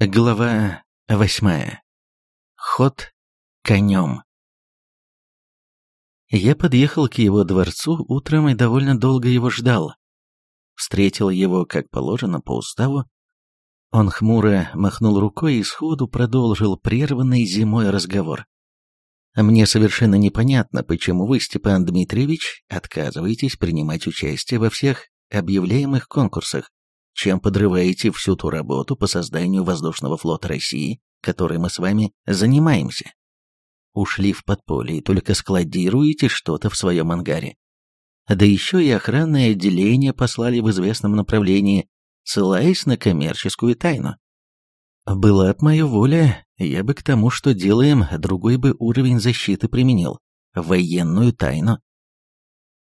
Глава восьмая. Ход конем. Я подъехал к его дворцу утром и довольно долго его ждал. Встретил его, как положено, по уставу. Он хмуро махнул рукой и сходу продолжил прерванный зимой разговор. «Мне совершенно непонятно, почему вы, Степан Дмитриевич, отказываетесь принимать участие во всех объявляемых конкурсах чем подрываете всю ту работу по созданию воздушного флота России, которой мы с вами занимаемся. Ушли в подполье и только складируете что-то в своем ангаре. Да еще и охранное отделение послали в известном направлении, ссылаясь на коммерческую тайну. Была б моя воля, я бы к тому, что делаем, другой бы уровень защиты применил. Военную тайну.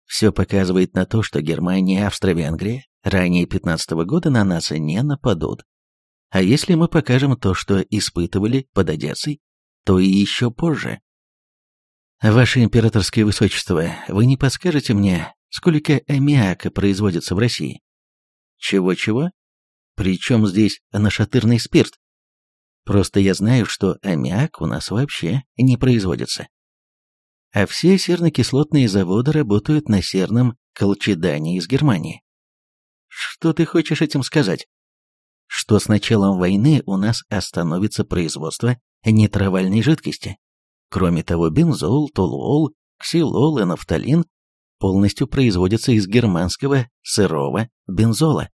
Все показывает на то, что Германия и Австро-Венгрия ранее 15 -го года на нас не нападут. А если мы покажем то, что испытывали под Одессой, то и еще позже. Ваше императорское высочество, вы не подскажете мне, сколько аммиака производится в России? Чего-чего? Причем здесь нашатырный спирт? Просто я знаю, что аммиак у нас вообще не производится. А все серно-кислотные заводы работают на серном колчедане из Германии. Что ты хочешь этим сказать? Что с началом войны у нас остановится производство нитровальной жидкости. Кроме того, бензол, толуол, ксилол и нафталин полностью производятся из германского сырого бензола.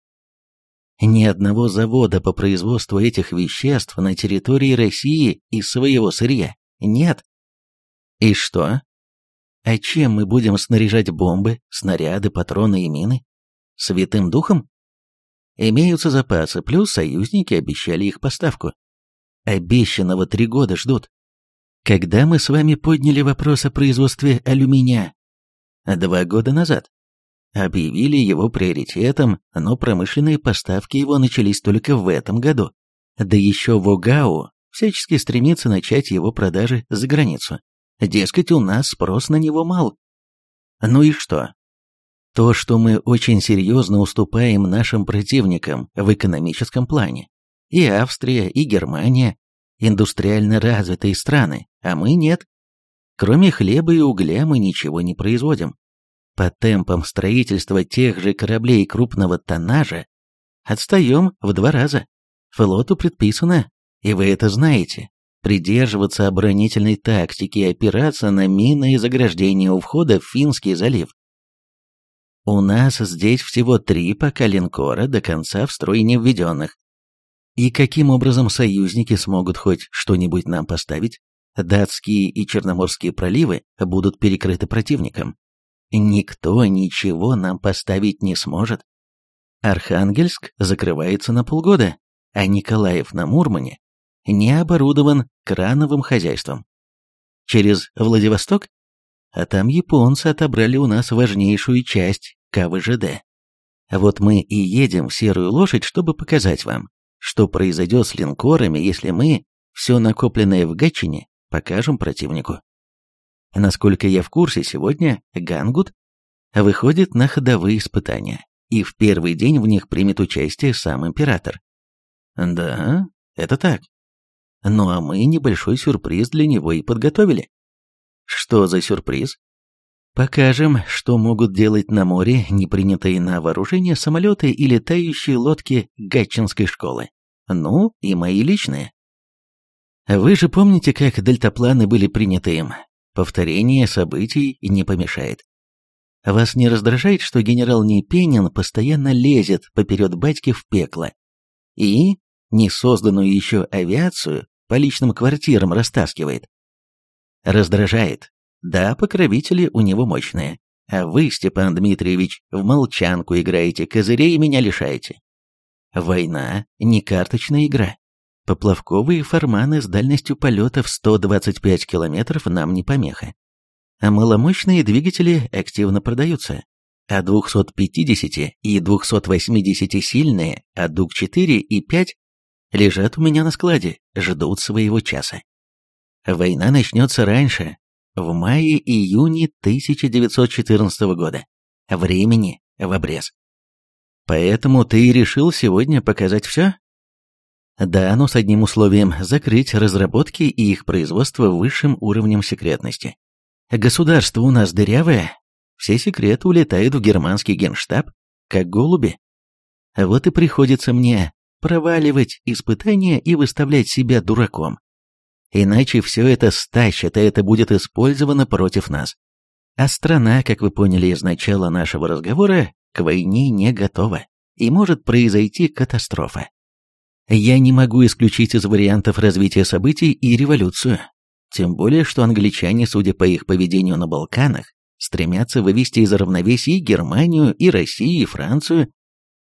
Ни одного завода по производству этих веществ на территории России из своего сырья нет. И что? А чем мы будем снаряжать бомбы, снаряды, патроны и мины? Святым Духом? Имеются запасы, плюс союзники обещали их поставку. Обещанного три года ждут. Когда мы с вами подняли вопрос о производстве алюминия? Два года назад. Объявили его приоритетом, но промышленные поставки его начались только в этом году. Да еще Вогау всячески стремится начать его продажи за границу. Дескать, у нас спрос на него мал. Ну и что? То, что мы очень серьезно уступаем нашим противникам в экономическом плане. И Австрия, и Германия – индустриально развитые страны, а мы нет. Кроме хлеба и угля мы ничего не производим. По темпам строительства тех же кораблей крупного тоннажа отстаем в два раза. Флоту предписано, и вы это знаете, придерживаться оборонительной тактики и опираться на мины и заграждения у входа в Финский залив. У нас здесь всего три пока линкора до конца в строй не введенных. И каким образом союзники смогут хоть что-нибудь нам поставить? Датские и Черноморские проливы будут перекрыты противником. Никто ничего нам поставить не сможет. Архангельск закрывается на полгода, а Николаев на Мурмане не оборудован крановым хозяйством. Через Владивосток а там японцы отобрали у нас важнейшую часть КВЖД. Вот мы и едем в Серую Лошадь, чтобы показать вам, что произойдет с линкорами, если мы все накопленное в Гатчине покажем противнику. Насколько я в курсе, сегодня Гангут выходит на ходовые испытания, и в первый день в них примет участие сам император. Да, это так. Ну а мы небольшой сюрприз для него и подготовили. Что за сюрприз? Покажем, что могут делать на море непринятые на вооружение самолеты и летающие лодки Гатчинской школы. Ну, и мои личные. Вы же помните, как дельтапланы были приняты им? Повторение событий не помешает. Вас не раздражает, что генерал Непенин постоянно лезет поперед батьки в пекло и несозданную еще авиацию по личным квартирам растаскивает? Раздражает. Да, покровители у него мощные. А вы, Степан Дмитриевич, в молчанку играете, козырей меня лишаете. Война – не карточная игра. Поплавковые форманы с дальностью полета в 125 километров нам не помеха. А маломощные двигатели активно продаются. А 250 и 280 сильные, а ДУК-4 и 5 лежат у меня на складе, ждут своего часа. Война начнется раньше, в мае-июне 1914 года. Времени в обрез. Поэтому ты решил сегодня показать все? Да, но с одним условием – закрыть разработки и их производство высшим уровнем секретности. Государство у нас дырявое, все секреты улетают в германский генштаб, как голуби. Вот и приходится мне проваливать испытания и выставлять себя дураком. Иначе все это стащат, и это будет использовано против нас. А страна, как вы поняли из начала нашего разговора, к войне не готова, и может произойти катастрофа. Я не могу исключить из вариантов развития событий и революцию. Тем более, что англичане, судя по их поведению на Балканах, стремятся вывести из равновесия и Германию, и Россию, и Францию,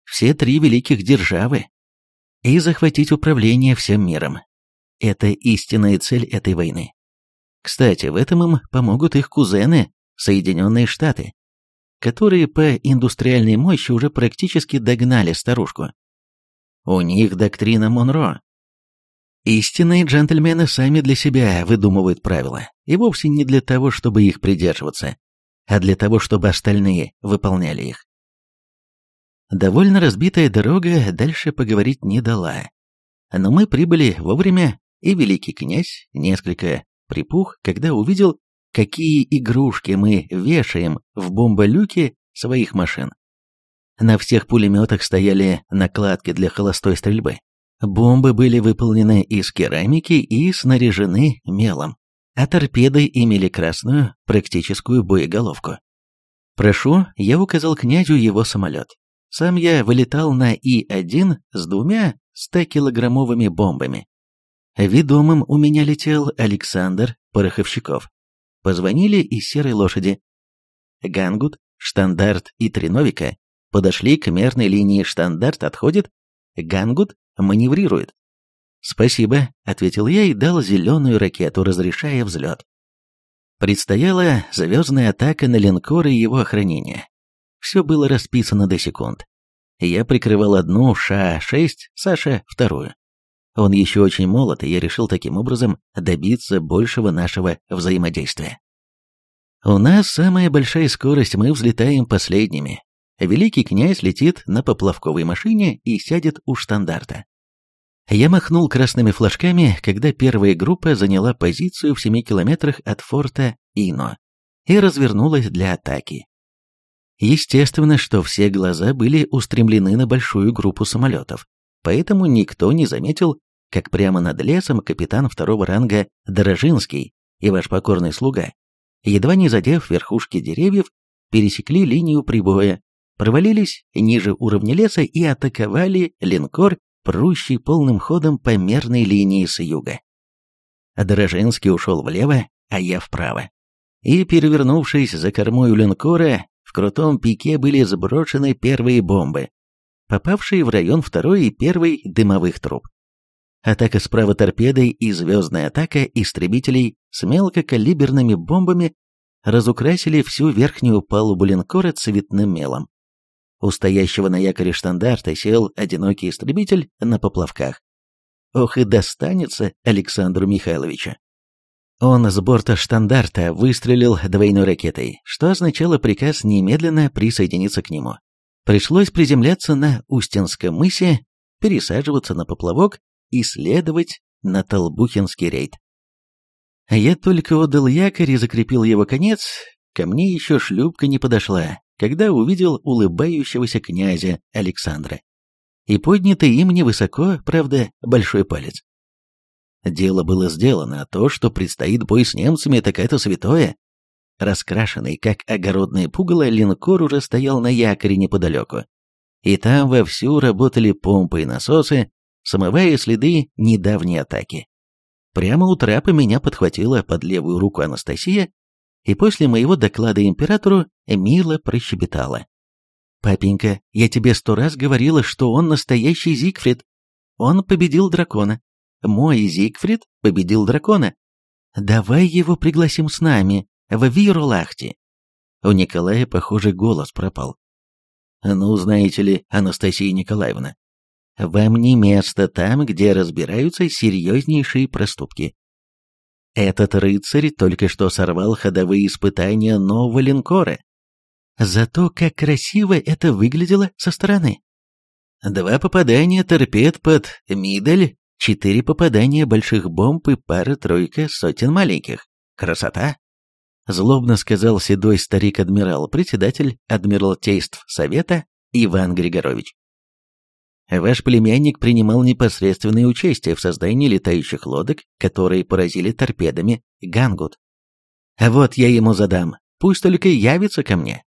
все три великих державы, и захватить управление всем миром. Это истинная цель этой войны. Кстати, в этом им помогут их кузены, Соединенные Штаты, которые по индустриальной мощи уже практически догнали старушку. У них доктрина Монро. Истинные джентльмены сами для себя выдумывают правила, и вовсе не для того, чтобы их придерживаться, а для того, чтобы остальные выполняли их. Довольно разбитая дорога дальше поговорить не дала. Но мы прибыли вовремя, и великий князь несколько припух, когда увидел, какие игрушки мы вешаем в бомболюке своих машин. На всех пулеметах стояли накладки для холостой стрельбы. Бомбы были выполнены из керамики и снаряжены мелом а торпеды имели красную практическую боеголовку. «Прошу», я указал князю его самолет. Сам я вылетал на И-1 с двумя 100-килограммовыми бомбами. Ведомым у меня летел Александр Пороховщиков. Позвонили из серой лошади. Гангут, штандарт и треновика подошли к мерной линии штандарт отходит, Гангут маневрирует. «Спасибо», — ответил я и дал зеленую ракету, разрешая взлет. Предстояла звездная атака на линкор и его охранение. Все было расписано до секунд. Я прикрывал одну Ша-6, Саша — вторую. Он еще очень молод, и я решил таким образом добиться большего нашего взаимодействия. У нас самая большая скорость, мы взлетаем последними. Великий князь летит на поплавковой машине и сядет у штандарта. Я махнул красными флажками, когда первая группа заняла позицию в 7 километрах от форта Ино и развернулась для атаки. Естественно, что все глаза были устремлены на большую группу самолетов, поэтому никто не заметил, как прямо над лесом капитан второго ранга Дорожинский и ваш покорный слуга, едва не задев верхушки деревьев, пересекли линию прибоя, провалились ниже уровня леса и атаковали линкор прущий полным ходом по мерной линии с юга. Дорожинский ушел влево, а я вправо. И, перевернувшись за кормой у линкора, в крутом пике были сброшены первые бомбы, попавшие в район второй и первой дымовых труб. Атака справа торпедой и звездная атака истребителей с мелкокалиберными бомбами разукрасили всю верхнюю палубу линкора цветным мелом. У стоящего на якоре штандарта сел одинокий истребитель на поплавках. Ох и достанется Александру Михайловичу. Он с борта штандарта выстрелил двойной ракетой, что означало приказ немедленно присоединиться к нему. Пришлось приземляться на Устинском мысе, пересаживаться на поплавок и следовать на Толбухинский рейд. Я только отдал якорь и закрепил его конец, ко мне еще шлюпка не подошла, когда увидел улыбающегося князя Александра. И поднятый им невысоко, правда, большой палец. Дело было сделано, а то, что предстоит бой с немцами, так это святое. Раскрашенный, как огородное пугало, линкор уже стоял на якоре неподалеку. И там вовсю работали помпы и насосы, смывая следы недавней атаки. Прямо у трапа меня подхватила под левую руку Анастасия и после моего доклада императору мило прощебетала. «Папенька, я тебе сто раз говорила, что он настоящий Зигфрид. Он победил дракона. Мой Зигфрид победил дракона. Давай его пригласим с нами, в Вирулахте». У Николая, похоже, голос пропал. «Ну, знаете ли, Анастасия Николаевна, вам не место там, где разбираются серьезнейшие проступки. Этот рыцарь только что сорвал ходовые испытания нового линкора. Зато как красиво это выглядело со стороны. Два попадания торпед под Мидель Четыре попадания больших бомб и пара-тройка сотен маленьких. Красота! Злобно сказал седой старик-адмирал, председатель Адмиралтейств Совета Иван Григорович. Ваш племянник принимал непосредственное участие в создании летающих лодок, которые поразили торпедами Гангут. А вот я ему задам, пусть только явится ко мне.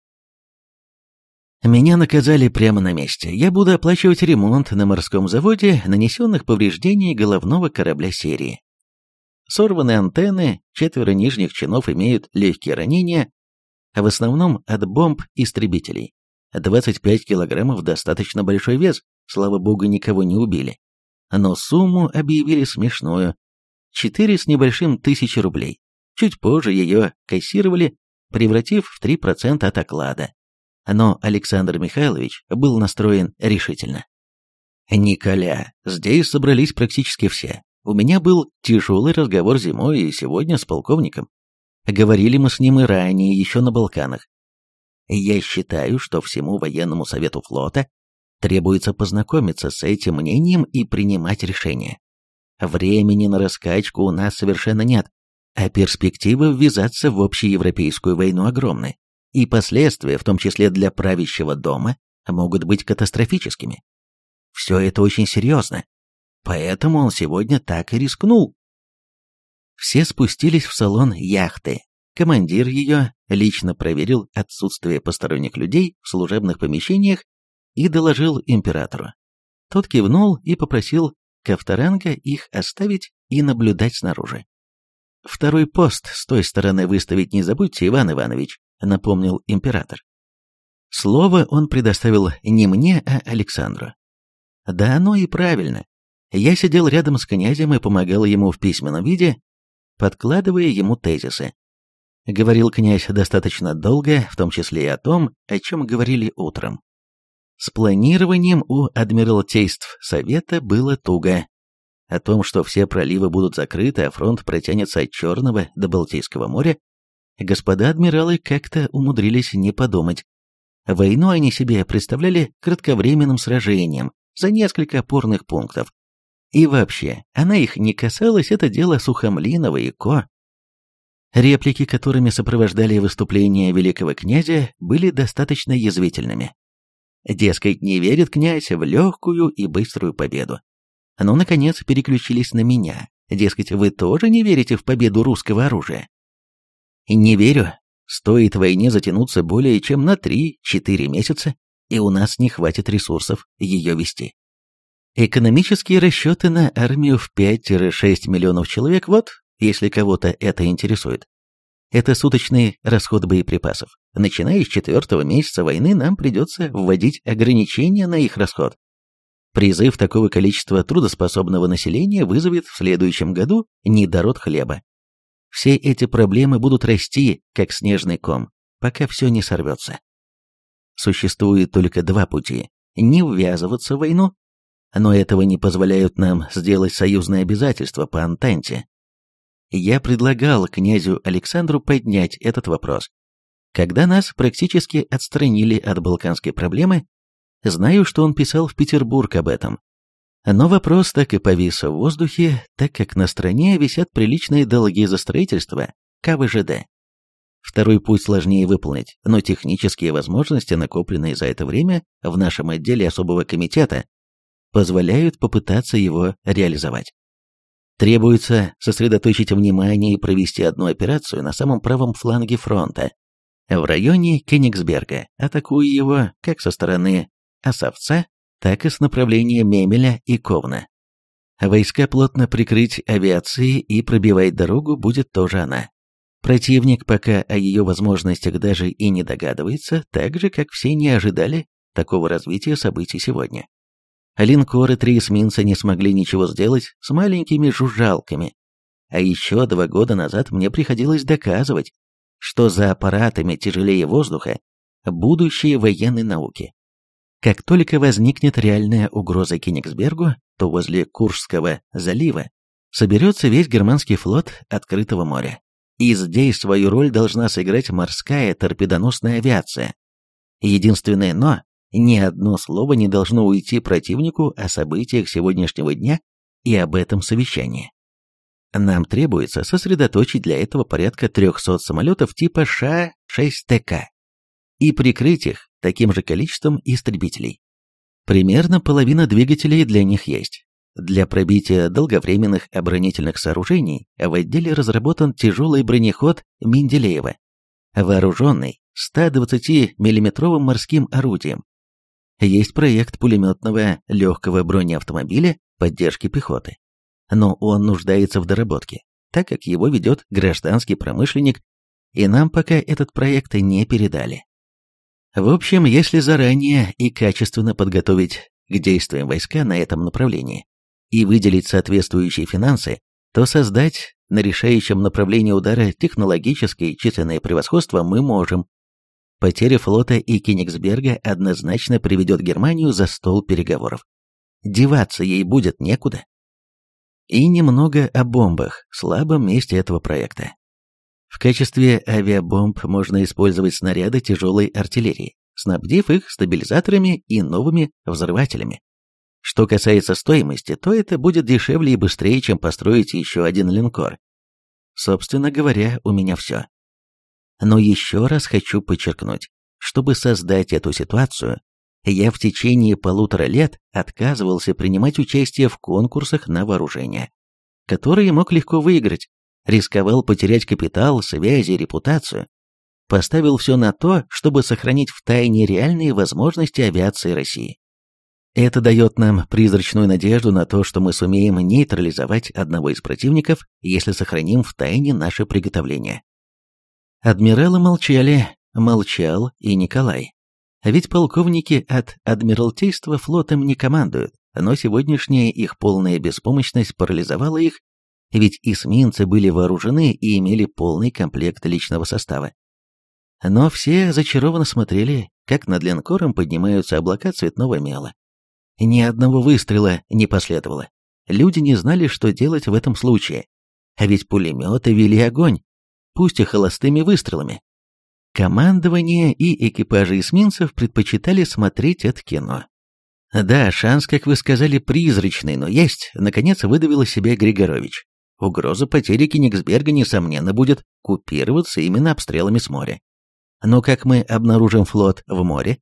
Меня наказали прямо на месте. Я буду оплачивать ремонт на морском заводе нанесенных повреждений головного корабля серии. Сорваны антенны, четверо нижних чинов имеют легкие ранения, а в основном от бомб истребителей. 25 килограммов достаточно большой вес, слава богу, никого не убили. Но сумму объявили смешную. Четыре с небольшим тысячи рублей. Чуть позже ее кассировали, превратив в 3% от оклада но Александр Михайлович был настроен решительно. «Николя, здесь собрались практически все. У меня был тяжелый разговор зимой и сегодня с полковником. Говорили мы с ним и ранее, еще на Балканах. Я считаю, что всему военному совету флота требуется познакомиться с этим мнением и принимать решения. Времени на раскачку у нас совершенно нет, а перспективы ввязаться в общеевропейскую войну огромны и последствия, в том числе для правящего дома, могут быть катастрофическими. Все это очень серьезно, поэтому он сегодня так и рискнул. Все спустились в салон яхты. Командир ее лично проверил отсутствие посторонних людей в служебных помещениях и доложил императору. Тот кивнул и попросил Ковторанга их оставить и наблюдать снаружи. Второй пост с той стороны выставить не забудьте, Иван Иванович, напомнил император. Слово он предоставил не мне, а Александру. Да оно и правильно. Я сидел рядом с князем и помогал ему в письменном виде, подкладывая ему тезисы. Говорил князь достаточно долго, в том числе и о том, о чем говорили утром. С планированием у Адмиралтейств Совета было туго. О том, что все проливы будут закрыты, а фронт протянется от Черного до Балтийского моря, господа адмиралы как-то умудрились не подумать. Войну они себе представляли кратковременным сражением за несколько опорных пунктов. И вообще, она их не касалась, это дело Сухомлинова и Ко. Реплики, которыми сопровождали выступление великого князя, были достаточно язвительными. Дескать, не верит князь в легкую и быструю победу. Но, наконец, переключились на меня. Дескать, вы тоже не верите в победу русского оружия? Не верю. Стоит войне затянуться более чем на 3-4 месяца, и у нас не хватит ресурсов ее вести. Экономические расчеты на армию в 5-6 миллионов человек, вот, если кого-то это интересует. Это суточный расход боеприпасов. Начиная с четвертого месяца войны нам придется вводить ограничения на их расход. Призыв такого количества трудоспособного населения вызовет в следующем году недород хлеба. Все эти проблемы будут расти, как снежный ком, пока все не сорвется. Существует только два пути – не ввязываться в войну, но этого не позволяют нам сделать союзные обязательства по Антанте. Я предлагал князю Александру поднять этот вопрос. Когда нас практически отстранили от балканской проблемы, знаю, что он писал в Петербург об этом, но вопрос так и повис в воздухе, так как на стране висят приличные долги за строительство КВЖД. Второй путь сложнее выполнить, но технические возможности, накопленные за это время в нашем отделе особого комитета, позволяют попытаться его реализовать. Требуется сосредоточить внимание и провести одну операцию на самом правом фланге фронта, в районе Кенигсберга, атакуя его как со стороны Осовца, так и с направления Мемеля и Ковна. Войска плотно прикрыть авиацией и пробивать дорогу будет тоже она. Противник пока о ее возможностях даже и не догадывается, так же, как все не ожидали такого развития событий сегодня. Линкоры три эсминца не смогли ничего сделать с маленькими жужжалками. А еще два года назад мне приходилось доказывать, что за аппаратами тяжелее воздуха будущее военной науки. Как только возникнет реальная угроза Кенигсбергу, то возле Куршского залива соберется весь германский флот открытого моря. И здесь свою роль должна сыграть морская торпедоносная авиация. Единственное «но» – ни одно слово не должно уйти противнику о событиях сегодняшнего дня и об этом совещании. Нам требуется сосредоточить для этого порядка 300 самолетов типа Ша-6ТК и прикрыть их таким же количеством истребителей. Примерно половина двигателей для них есть. Для пробития долговременных оборонительных сооружений в отделе разработан тяжелый бронеход Менделеева, вооруженный 120 миллиметровым морским орудием. Есть проект пулеметного легкого бронеавтомобиля поддержки пехоты. Но он нуждается в доработке, так как его ведет гражданский промышленник, и нам пока этот проект не передали. В общем, если заранее и качественно подготовить к действиям войска на этом направлении и выделить соответствующие финансы, то создать на решающем направлении удара технологическое численное превосходство мы можем. Потеря флота и Кенигсберга однозначно приведет Германию за стол переговоров. Деваться ей будет некуда. И немного о бомбах, слабом месте этого проекта. В качестве авиабомб можно использовать снаряды тяжелой артиллерии, снабдив их стабилизаторами и новыми взрывателями. Что касается стоимости, то это будет дешевле и быстрее, чем построить еще один линкор. Собственно говоря, у меня все. Но еще раз хочу подчеркнуть, чтобы создать эту ситуацию, я в течение полутора лет отказывался принимать участие в конкурсах на вооружение, которые мог легко выиграть, рисковал потерять капитал, связи, репутацию, поставил все на то, чтобы сохранить в тайне реальные возможности авиации России. Это дает нам призрачную надежду на то, что мы сумеем нейтрализовать одного из противников, если сохраним в тайне наше приготовление. Адмиралы молчали, молчал и Николай. Ведь полковники от Адмиралтейства флотом не командуют, но сегодняшняя их полная беспомощность парализовала их ведь эсминцы были вооружены и имели полный комплект личного состава. Но все зачарованно смотрели, как над линкором поднимаются облака цветного мела. Ни одного выстрела не последовало. Люди не знали, что делать в этом случае. А ведь пулеметы вели огонь, пусть и холостыми выстрелами. Командование и экипажи эсминцев предпочитали смотреть это кино. Да, шанс, как вы сказали, призрачный, но есть, наконец выдавил себя Григорович угроза потери Кенигсберга, несомненно, будет купироваться именно обстрелами с моря. Но как мы обнаружим флот в море?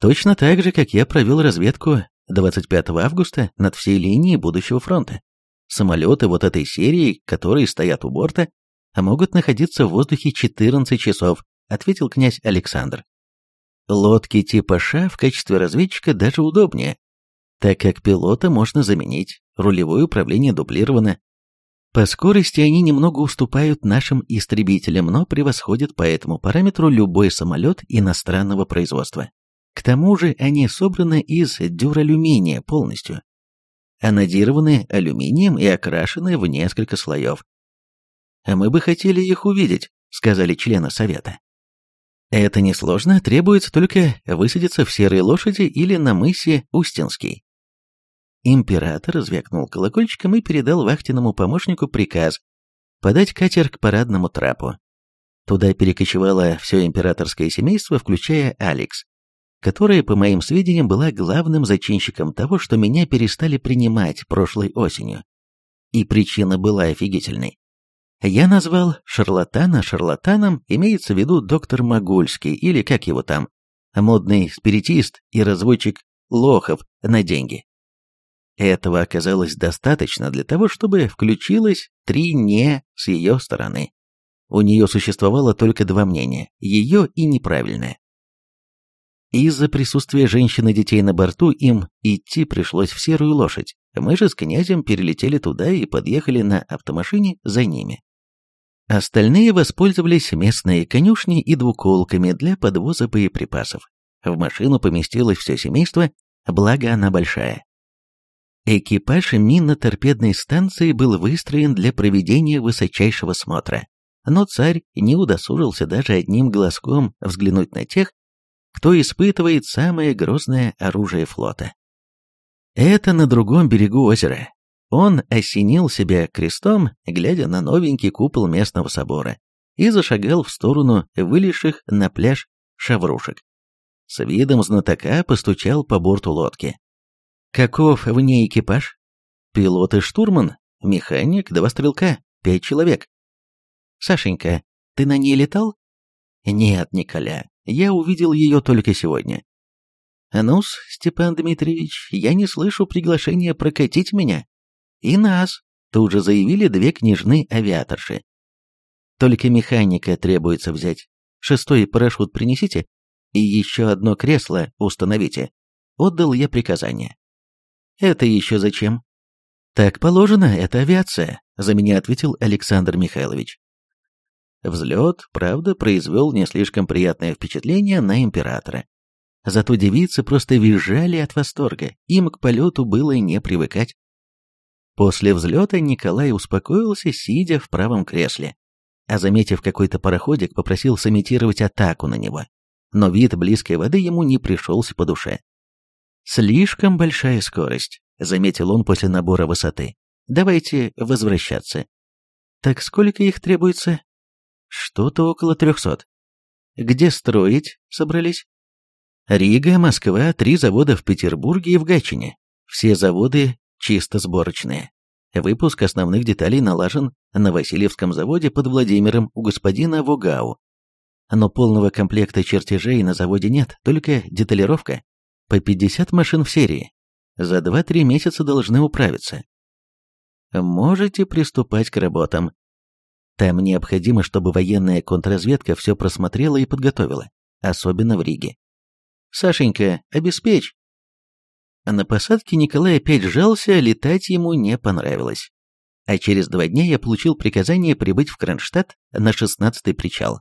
Точно так же, как я провел разведку 25 августа над всей линией будущего фронта. Самолеты вот этой серии, которые стоят у борта, могут находиться в воздухе 14 часов, ответил князь Александр. Лодки типа Ша в качестве разведчика даже удобнее, так как пилота можно заменить, рулевое управление дублировано, по скорости они немного уступают нашим истребителям, но превосходят по этому параметру любой самолет иностранного производства. К тому же они собраны из дюралюминия полностью, анодированы алюминием и окрашены в несколько слоев. «А мы бы хотели их увидеть», — сказали члены совета. Это несложно, требуется только высадиться в Серой Лошади или на мысе Устинский. Император звякнул колокольчиком и передал вахтенному помощнику приказ подать катер к парадному трапу. Туда перекочевало все императорское семейство, включая Алекс, которая, по моим сведениям, была главным зачинщиком того, что меня перестали принимать прошлой осенью. И причина была офигительной. Я назвал шарлатана шарлатаном, имеется в виду доктор Могульский, или как его там, модный спиритист и разводчик лохов на деньги. Этого оказалось достаточно для того, чтобы включилось три «не» с ее стороны. У нее существовало только два мнения – ее и неправильное. Из-за присутствия женщин и детей на борту им идти пришлось в серую лошадь. Мы же с князем перелетели туда и подъехали на автомашине за ними. Остальные воспользовались местной конюшней и двуколками для подвоза боеприпасов. В машину поместилось все семейство, благо она большая. Экипаж минно-торпедной станции был выстроен для проведения высочайшего смотра, но царь не удосужился даже одним глазком взглянуть на тех, кто испытывает самое грозное оружие флота. Это на другом берегу озера. Он осенил себя крестом, глядя на новенький купол местного собора, и зашагал в сторону вылезших на пляж шаврушек. С видом знатока постучал по борту лодки. «Каков в ней экипаж?» Пилот и штурман, механик, два стрелка, пять человек. Сашенька, ты на ней летал? Нет, Николя, я увидел ее только сегодня. ну Степан Дмитриевич, я не слышу приглашения прокатить меня. И нас, тут же заявили две княжны-авиаторши. Только механика требуется взять. Шестой парашют принесите и еще одно кресло установите. Отдал я приказание. Это еще зачем? Так положено, это авиация, за меня ответил Александр Михайлович. Взлет, правда, произвел не слишком приятное впечатление на императора. Зато девицы просто визжали от восторга, им к полету было не привыкать. После взлета Николай успокоился, сидя в правом кресле, а заметив какой-то пароходик, попросил сымитировать атаку на него. Но вид близкой воды ему не пришелся по душе. «Слишком большая скорость», — заметил он после набора высоты. «Давайте возвращаться». «Так сколько их требуется?» Что-то около трехсот. Где строить собрались? Рига, Москва, три завода в Петербурге и в Гатчине. Все заводы чисто сборочные. Выпуск основных деталей налажен на Васильевском заводе под Владимиром у господина Вогау. Но полного комплекта чертежей на заводе нет, только деталировка. По 50 машин в серии. За 2-3 месяца должны управиться. Можете приступать к работам. Там необходимо, чтобы военная контрразведка все просмотрела и подготовила, особенно в Риге. Сашенька, обеспечь. На посадке Николай опять сжался, летать ему не понравилось. А через два дня я получил приказание прибыть в Кронштадт на шестнадцатый причал.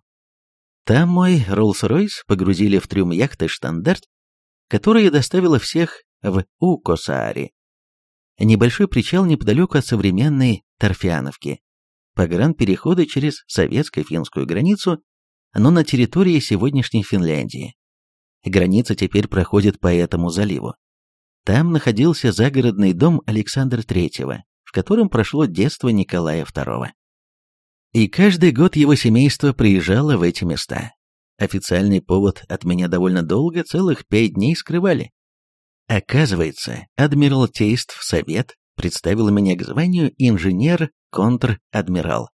Там мой Роллс-Ройс погрузили в трюм яхты «Штандарт», которая доставила всех в Укосаари. Небольшой причал неподалеку от современной Торфяновки погранперехода через советско-финскую границу, но на территории сегодняшней Финляндии. Граница теперь проходит по этому заливу. Там находился загородный дом Александра III, в котором прошло детство Николая II. И каждый год его семейство приезжало в эти места. Официальный повод от меня довольно долго, целых пять дней скрывали. Оказывается, Адмиралтейств Совет представил меня к званию инженер контр-адмирал.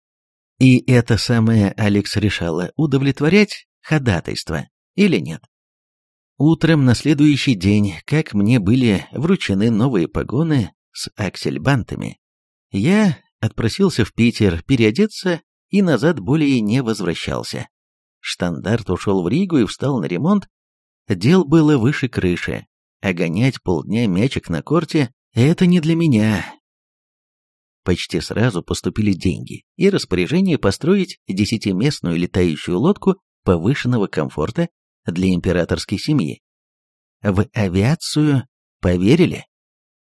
И это самое Алекс решала, удовлетворять ходатайство или нет. Утром на следующий день, как мне были вручены новые погоны с аксельбантами, я отпросился в Питер переодеться и назад более не возвращался. Штандарт ушел в Ригу и встал на ремонт. Дел было выше крыши, а гонять полдня мячик на корте — это не для меня, почти сразу поступили деньги и распоряжение построить десятиместную летающую лодку повышенного комфорта для императорской семьи. В авиацию поверили?